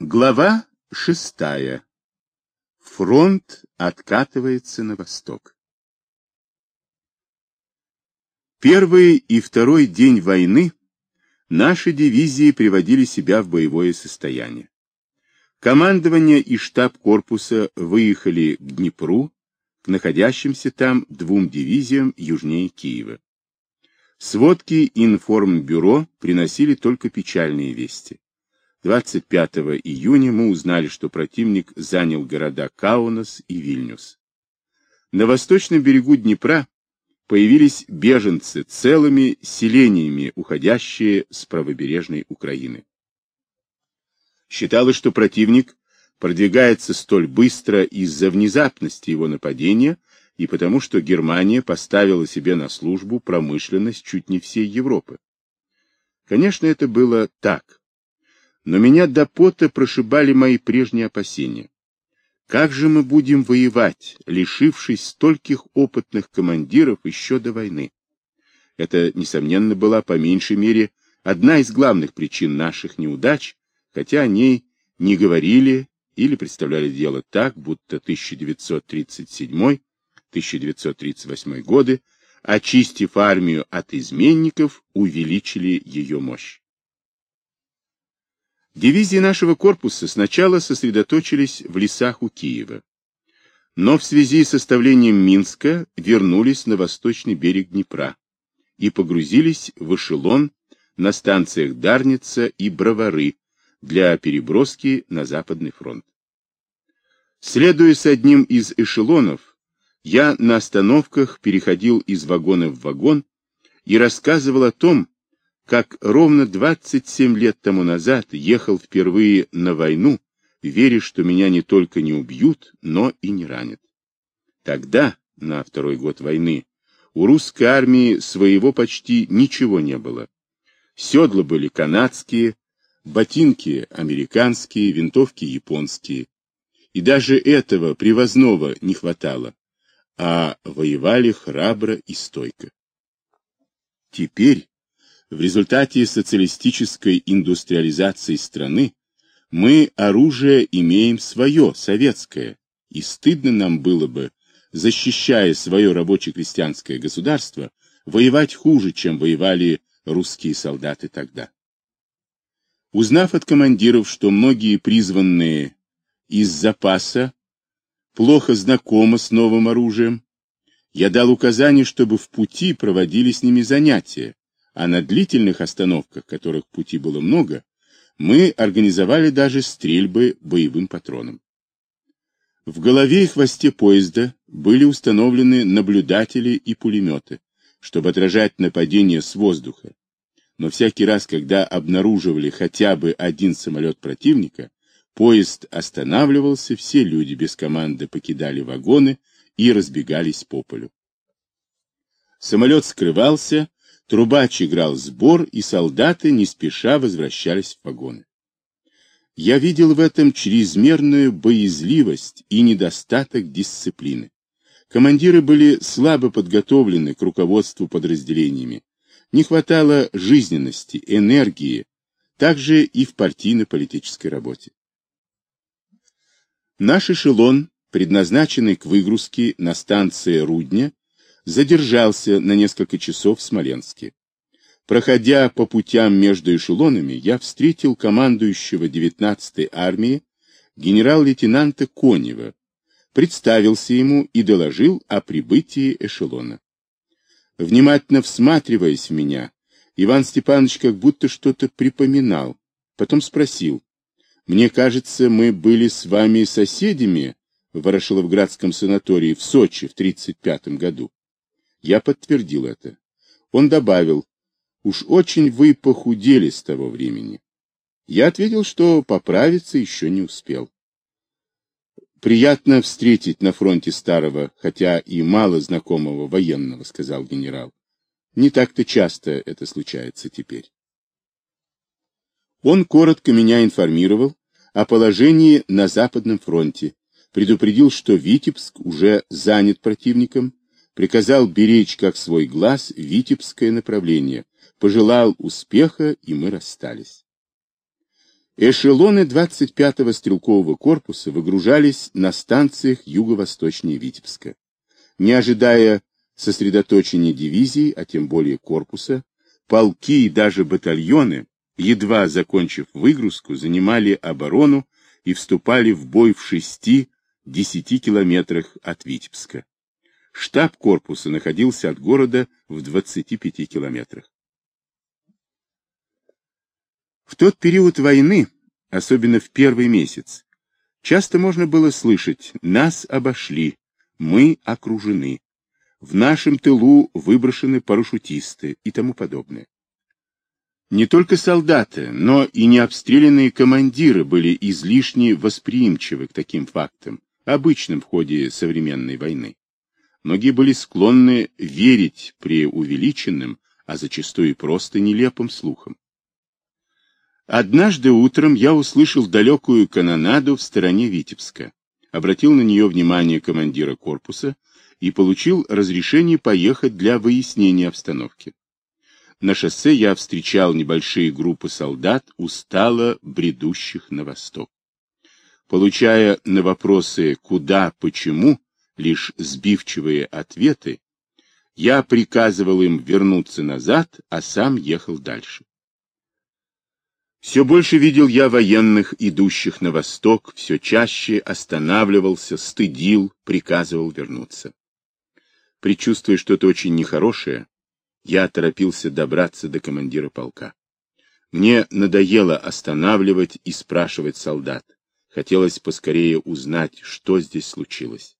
Глава шестая. Фронт откатывается на восток. Первый и второй день войны наши дивизии приводили себя в боевое состояние. Командование и штаб корпуса выехали к Днепру, к находящимся там двум дивизиям южнее Киева. Сводки информбюро приносили только печальные вести. 25 июня мы узнали, что противник занял города Каунас и Вильнюс. На восточном берегу Днепра появились беженцы целыми селениями, уходящие с правобережной Украины. Считалось, что противник продвигается столь быстро из-за внезапности его нападения и потому, что Германия поставила себе на службу промышленность чуть не всей Европы. Конечно, это было так, но меня до пота прошибали мои прежние опасения. Как же мы будем воевать, лишившись стольких опытных командиров еще до войны? Это, несомненно, была по меньшей мере одна из главных причин наших неудач, хотя о ней не говорили или представляли дело так, будто 1937-1938 годы, очистив армию от изменников, увеличили ее мощь. Дивизии нашего корпуса сначала сосредоточились в лесах у Киева, но в связи с составлением Минска вернулись на восточный берег Днепра и погрузились в эшелон на станциях Дарница и Бровары для переброски на Западный фронт. Следуя с одним из эшелонов, я на остановках переходил из вагона в вагон и рассказывал о том, как ровно 27 лет тому назад ехал впервые на войну, веря, что меня не только не убьют, но и не ранят. Тогда, на второй год войны, у русской армии своего почти ничего не было. Седла были канадские, ботинки американские, винтовки японские. И даже этого привозного не хватало, а воевали храбро и стойко. Теперь, в результате социалистической индустриализации страны мы оружие имеем свое, советское, и стыдно нам было бы, защищая свое рабоче-крестьянское государство, воевать хуже, чем воевали русские солдаты тогда. Узнав от командиров, что многие призванные из запаса плохо знакомы с новым оружием, я дал указание, чтобы в пути проводили с ними занятия, а на длительных остановках, которых пути было много, мы организовали даже стрельбы боевым патроном. В голове и хвосте поезда были установлены наблюдатели и пулеметы, чтобы отражать нападения с воздуха. Но всякий раз, когда обнаруживали хотя бы один самолет противника, поезд останавливался, все люди без команды покидали вагоны и разбегались по полю. Самолет скрывался, Трубач играл сбор, и солдаты не спеша возвращались в вагоны. Я видел в этом чрезмерную боязливость и недостаток дисциплины. Командиры были слабо подготовлены к руководству подразделениями. Не хватало жизненности, энергии, также и в партийно-политической работе. Наш эшелон, предназначенный к выгрузке на станции Рудня, задержался на несколько часов в Смоленске. Проходя по путям между эшелонами, я встретил командующего 19-й армии генерал-лейтенанта Конева, представился ему и доложил о прибытии эшелона. Внимательно всматриваясь в меня, Иван Степанович как будто что-то припоминал, потом спросил, «Мне кажется, мы были с вами соседями в Ворошиловградском санатории в Сочи в 1935 году». Я подтвердил это. Он добавил, уж очень вы похудели с того времени. Я ответил, что поправиться еще не успел. Приятно встретить на фронте старого, хотя и мало знакомого военного, сказал генерал. Не так-то часто это случается теперь. Он коротко меня информировал о положении на Западном фронте, предупредил, что Витебск уже занят противником, приказал беречь как свой глаз Витебское направление, пожелал успеха, и мы расстались. Эшелоны 25-го стрелкового корпуса выгружались на станциях юго-восточнее Витебска. Не ожидая сосредоточения дивизий, а тем более корпуса, полки и даже батальоны, едва закончив выгрузку, занимали оборону и вступали в бой в шести-десяти километрах от Витебска. Штаб корпуса находился от города в 25 километрах. В тот период войны, особенно в первый месяц, часто можно было слышать «нас обошли», «мы окружены», «в нашем тылу выброшены парашютисты» и тому подобное. Не только солдаты, но и необстрелянные командиры были излишне восприимчивы к таким фактам, обычным в ходе современной войны. Многие были склонны верить преувеличенным, а зачастую просто нелепым слухам. Однажды утром я услышал далекую канонаду в стороне Витебска, обратил на нее внимание командира корпуса и получил разрешение поехать для выяснения обстановки. На шоссе я встречал небольшие группы солдат, устало бредущих на восток. Получая на вопросы «куда», «почему» лишь сбивчивые ответы, я приказывал им вернуться назад, а сам ехал дальше. Все больше видел я военных, идущих на восток, все чаще останавливался, стыдил, приказывал вернуться. Причувствуя что-то очень нехорошее, я торопился добраться до командира полка. Мне надоело останавливать и спрашивать солдат. Хотелось поскорее узнать, что здесь случилось.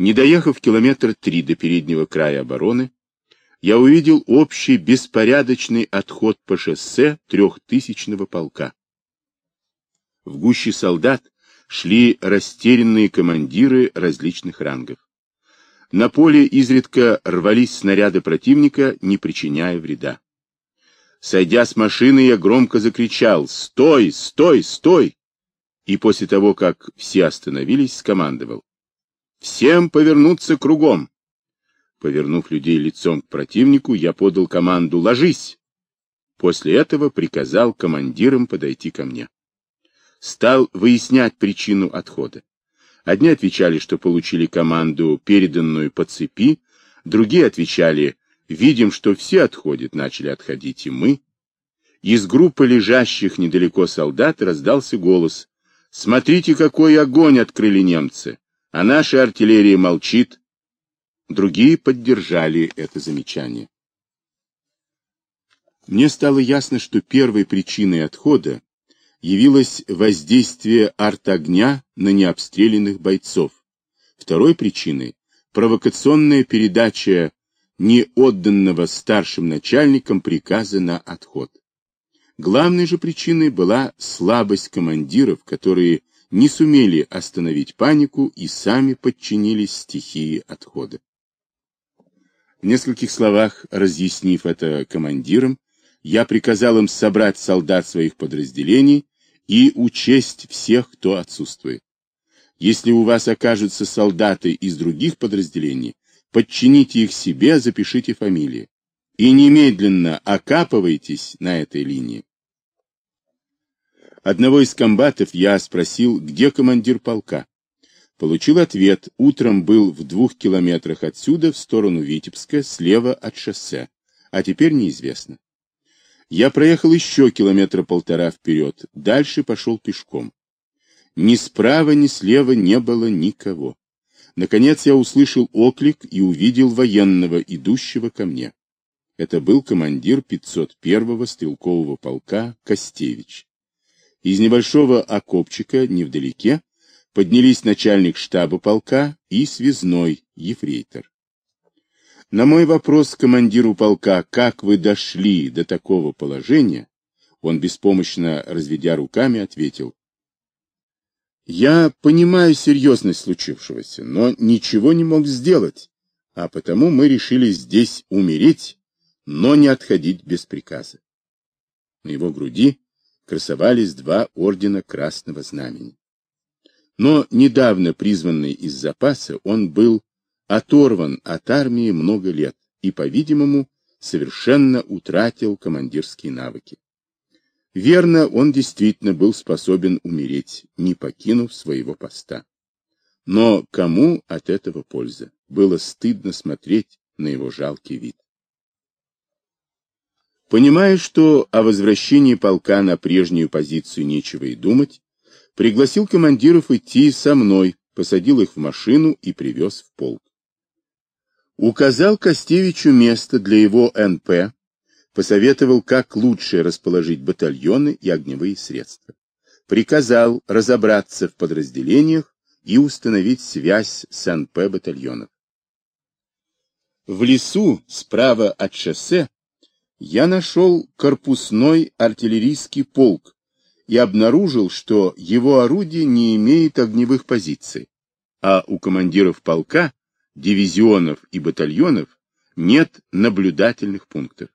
Не доехав километр три до переднего края обороны, я увидел общий беспорядочный отход по шоссе трехтысячного полка. В гуще солдат шли растерянные командиры различных рангов. На поле изредка рвались снаряды противника, не причиняя вреда. Сойдя с машины, я громко закричал «Стой! Стой! Стой!» И после того, как все остановились, скомандовал «Всем повернуться кругом!» Повернув людей лицом к противнику, я подал команду «Ложись!». После этого приказал командирам подойти ко мне. Стал выяснять причину отхода. Одни отвечали, что получили команду, переданную по цепи, другие отвечали, видим, что все отходят, начали отходить и мы. Из группы лежащих недалеко солдат раздался голос. «Смотрите, какой огонь открыли немцы! А наша артиллерия молчит, Другие поддержали это замечание. Мне стало ясно, что первой причиной отхода явилось воздействие артогня на необстрелянных бойцов. Второй причиной – провокационная передача неотданного старшим начальникам приказа на отход. Главной же причиной была слабость командиров, которые не сумели остановить панику и сами подчинились стихии отхода. В нескольких словах разъяснив это командирам, я приказал им собрать солдат своих подразделений и учесть всех, кто отсутствует. Если у вас окажутся солдаты из других подразделений, подчините их себе, запишите фамилии. И немедленно окапывайтесь на этой линии. Одного из комбатов я спросил, где командир полка. Получил ответ, утром был в двух километрах отсюда, в сторону Витебска, слева от шоссе, а теперь неизвестно. Я проехал еще километра полтора вперед, дальше пошел пешком. Ни справа, ни слева не было никого. Наконец я услышал оклик и увидел военного, идущего ко мне. Это был командир 501-го стрелкового полка Костевич. Из небольшого окопчика невдалеке поднялись начальник штаба полка и связной ефрейтор. На мой вопрос командиру полка, как вы дошли до такого положения, он беспомощно, разведя руками, ответил. Я понимаю серьезность случившегося, но ничего не мог сделать, а потому мы решили здесь умереть, но не отходить без приказа. На его груди красовались два ордена Красного Знамени. Но недавно призванный из запаса, он был оторван от армии много лет и, по-видимому, совершенно утратил командирские навыки. Верно, он действительно был способен умереть, не покинув своего поста. Но кому от этого польза? Было стыдно смотреть на его жалкий вид. Понимая, что о возвращении полка на прежнюю позицию нечего и думать, пригласил командиров идти со мной, посадил их в машину и привез в полк. Указал Костевичу место для его НП, посоветовал, как лучше расположить батальоны и огневые средства. Приказал разобраться в подразделениях и установить связь с НП батальонов. В лесу, справа от шоссе, я нашел корпусной артиллерийский полк и обнаружил, что его орудие не имеет огневых позиций, а у командиров полка, дивизионов и батальонов нет наблюдательных пунктов.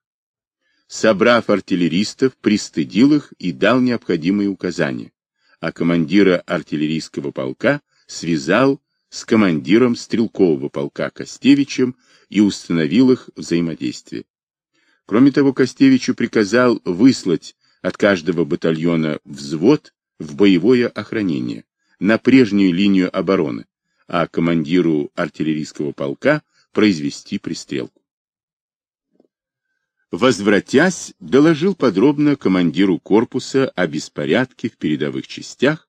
Собрав артиллеристов, пристыдил их и дал необходимые указания, а командира артиллерийского полка связал с командиром стрелкового полка Костевичем и установил их взаимодействие. Кроме того, Костевичу приказал выслать от каждого батальона взвод в боевое охранение на прежнюю линию обороны, а командиру артиллерийского полка произвести пристрелку. Возвратясь, доложил подробно командиру корпуса о беспорядке в передовых частях,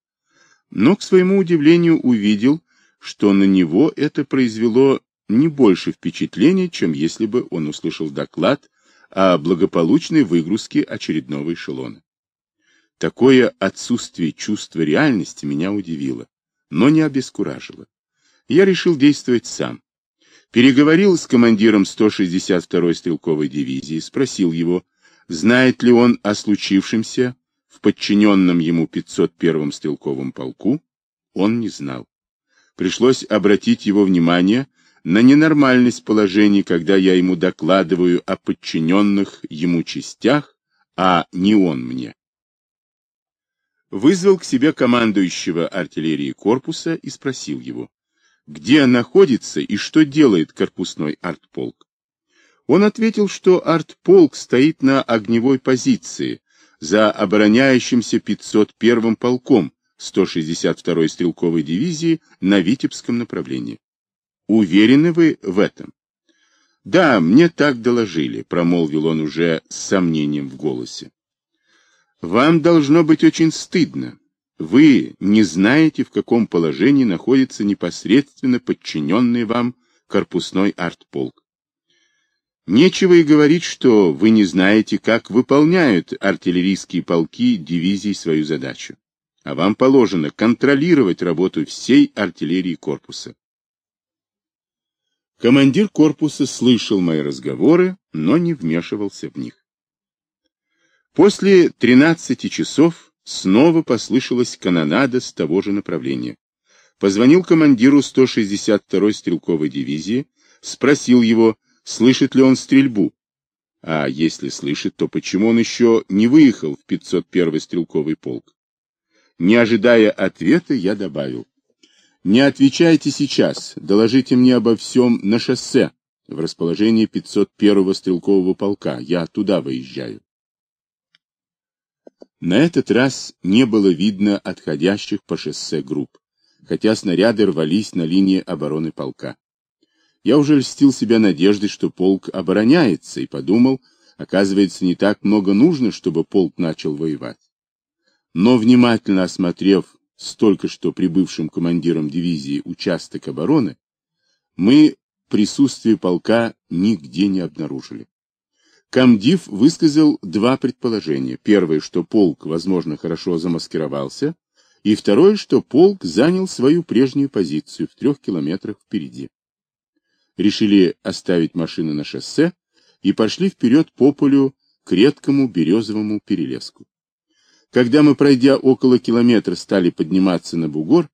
но, к своему удивлению, увидел, что на него это произвело не больше впечатления, чем если бы он услышал доклад о благополучной выгрузке очередного эшелона. Такое отсутствие чувства реальности меня удивило, но не обескуражило. Я решил действовать сам. Переговорил с командиром 162-й стрелковой дивизии, спросил его, знает ли он о случившемся в подчиненном ему 501-м стрелковом полку. Он не знал. Пришлось обратить его внимание на ненормальность положения, когда я ему докладываю о подчиненных ему частях, а не он мне. Вызвал к себе командующего артиллерии корпуса и спросил его, где находится и что делает корпусной артполк. Он ответил, что артполк стоит на огневой позиции за обороняющимся 501-м полком 162-й стрелковой дивизии на Витебском направлении. Уверены вы в этом? Да, мне так доложили, промолвил он уже с сомнением в голосе. Вам должно быть очень стыдно. Вы не знаете, в каком положении находится непосредственно подчиненный вам корпусной артполк. Нечего и говорить, что вы не знаете, как выполняют артиллерийские полки дивизий свою задачу. А вам положено контролировать работу всей артиллерии корпуса. Командир корпуса слышал мои разговоры, но не вмешивался в них. После 13 часов снова послышалась канонада с того же направления. Позвонил командиру 162-й стрелковой дивизии, спросил его, слышит ли он стрельбу. А если слышит, то почему он еще не выехал в 501-й стрелковый полк? Не ожидая ответа, я добавил. Не отвечайте сейчас, доложите мне обо всем на шоссе, в расположении 501-го стрелкового полка. Я туда выезжаю. На этот раз не было видно отходящих по шоссе групп, хотя снаряды рвались на линии обороны полка. Я уже льстил себя надеждой, что полк обороняется, и подумал, оказывается, не так много нужно, чтобы полк начал воевать. Но, внимательно осмотрев с только что прибывшим командиром дивизии участок обороны, мы присутствие полка нигде не обнаружили. Комдив высказал два предположения. Первое, что полк, возможно, хорошо замаскировался, и второе, что полк занял свою прежнюю позицию в трех километрах впереди. Решили оставить машину на шоссе и пошли вперед по полю к редкому березовому перелеску. Когда мы, пройдя около километра, стали подниматься на бугор,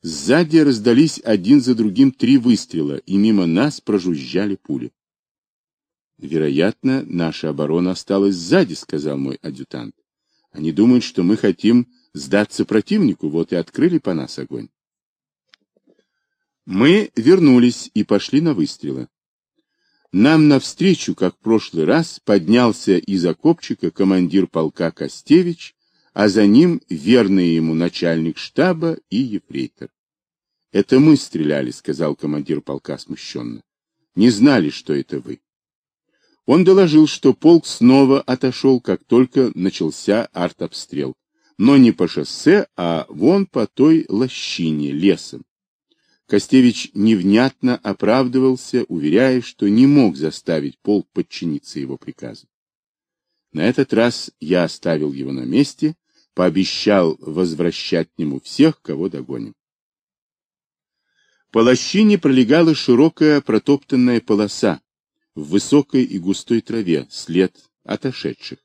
сзади раздались один за другим три выстрела, и мимо нас прожужжали пули. Вероятно, наша оборона осталась сзади, сказал мой адъютант. Они думают, что мы хотим сдаться противнику, вот и открыли по нас огонь. Мы вернулись и пошли на выстрелы. нам навстречу, как в прошлый раз, поднялся из окопчика командир полка Костевич, а за ним верный ему начальник штаба и ефрейтор. — Это мы стреляли, — сказал командир полка смущенно. — Не знали, что это вы. Он доложил, что полк снова отошел, как только начался артобстрел, но не по шоссе, а вон по той лощине, лесом. Костевич невнятно оправдывался, уверяя, что не мог заставить полк подчиниться его приказу. На этот раз я оставил его на месте, пообещал возвращать нему всех, кого догоним. По лощине пролегала широкая протоптанная полоса в высокой и густой траве, след отошедших.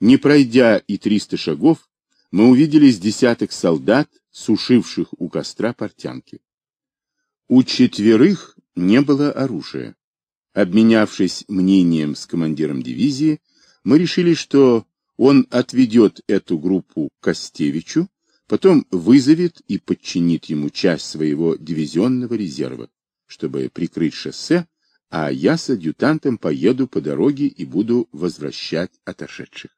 Не пройдя и триста шагов, мы увидели с десяток солдат, сушивших у костра портянки. У четверых не было оружия. Обменявшись мнением с командиром дивизии, мы решили, что он отведет эту группу к Костевичу, потом вызовет и подчинит ему часть своего дивизионного резерва, чтобы прикрыть шоссе, а я с адъютантом поеду по дороге и буду возвращать отошедших.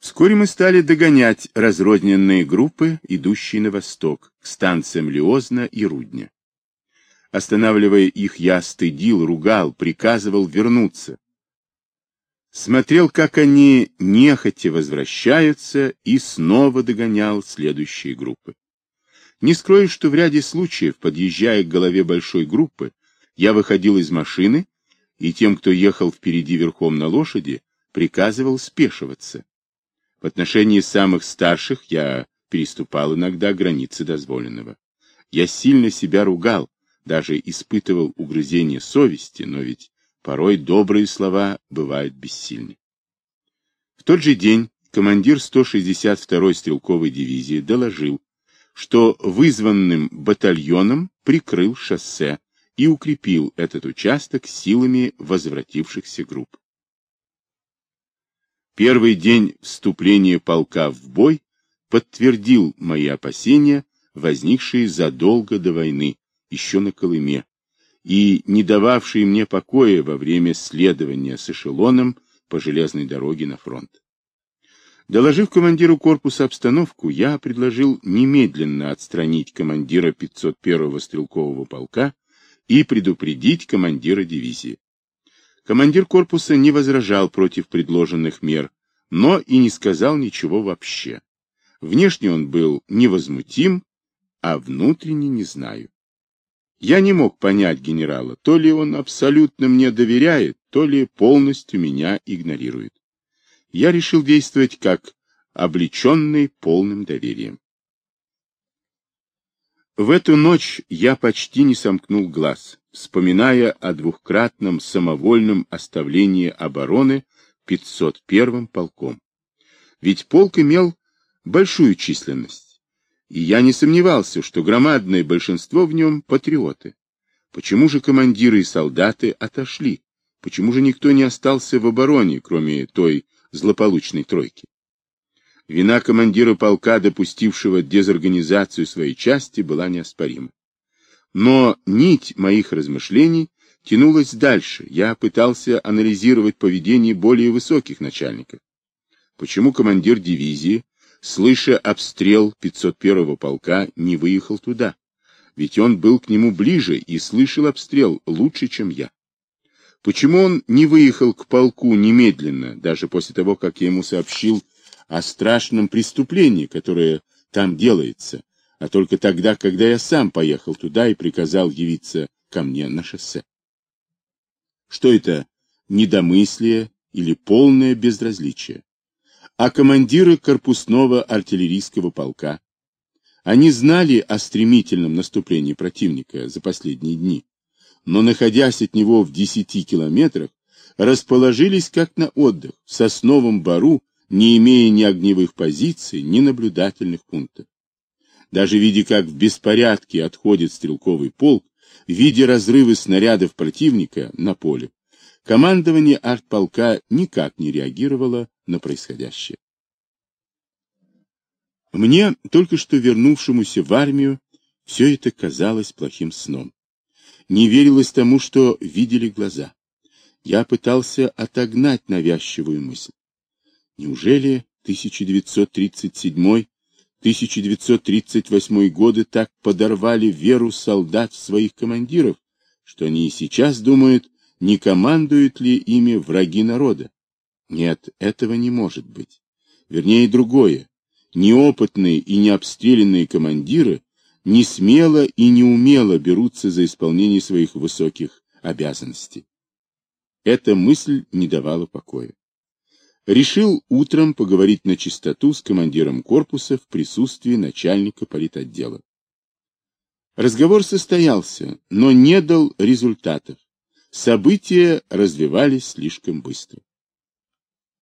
Вскоре мы стали догонять разрозненные группы, идущие на восток, к станциям Лиозна и Рудня. Останавливая их, я стыдил, ругал, приказывал вернуться. Смотрел, как они нехотя возвращаются, и снова догонял следующие группы. Не скрою, что в ряде случаев, подъезжая к голове большой группы, я выходил из машины, и тем, кто ехал впереди верхом на лошади, приказывал спешиваться. В отношении самых старших я переступал иногда границы дозволенного. Я сильно себя ругал, даже испытывал угрызение совести, но ведь порой добрые слова бывают бессильны. В тот же день командир 162-й стрелковой дивизии доложил, что вызванным батальоном прикрыл шоссе и укрепил этот участок силами возвратившихся групп. Первый день вступления полка в бой подтвердил мои опасения, возникшие задолго до войны, еще на Колыме, и не дававшие мне покоя во время следования с эшелоном по железной дороге на фронт. Доложив командиру корпуса обстановку, я предложил немедленно отстранить командира 501-го стрелкового полка и предупредить командира дивизии. Командир корпуса не возражал против предложенных мер, но и не сказал ничего вообще. Внешне он был невозмутим, а внутренне не знаю. Я не мог понять генерала, то ли он абсолютно мне доверяет, то ли полностью меня игнорирует. Я решил действовать как облеченный полным доверием. В эту ночь я почти не сомкнул глаз, вспоминая о двухкратном самовольном оставлении обороны 501-м полком. Ведь полк имел большую численность, и я не сомневался, что громадное большинство в нем патриоты. Почему же командиры и солдаты отошли? Почему же никто не остался в обороне, кроме той злополучной тройки? Вина командира полка, допустившего дезорганизацию своей части, была неоспорима. Но нить моих размышлений тянулась дальше. Я пытался анализировать поведение более высоких начальников. Почему командир дивизии, слыша обстрел 501-го полка, не выехал туда? Ведь он был к нему ближе и слышал обстрел лучше, чем я. Почему он не выехал к полку немедленно, даже после того, как я ему сообщил о страшном преступлении, которое там делается, а только тогда, когда я сам поехал туда и приказал явиться ко мне на шоссе? Что это, недомыслие или полное безразличие? А командиры корпусного артиллерийского полка? Они знали о стремительном наступлении противника за последние дни, но, находясь от него в десяти километрах, расположились как на отдых в сосновом бару не имея ни огневых позиций, ни наблюдательных пунктов. Даже видя, как в беспорядке отходит стрелковый полк, видя разрывы снарядов противника на поле, командование артполка никак не реагировало на происходящее. Мне, только что вернувшемуся в армию, все это казалось плохим сном. Не верилось тому, что видели глаза. Я пытался отогнать навязчивую мысль. Неужели 1937-1938 годы так подорвали веру солдат в своих командиров, что они и сейчас думают, не командуют ли ими враги народа? Нет, этого не может быть. Вернее, другое. Неопытные и необстрелянные командиры не смело и неумело берутся за исполнение своих высоких обязанностей. Эта мысль не давала покоя. Решил утром поговорить на чистоту с командиром корпуса в присутствии начальника политотдела. Разговор состоялся, но не дал результатов. События развивались слишком быстро.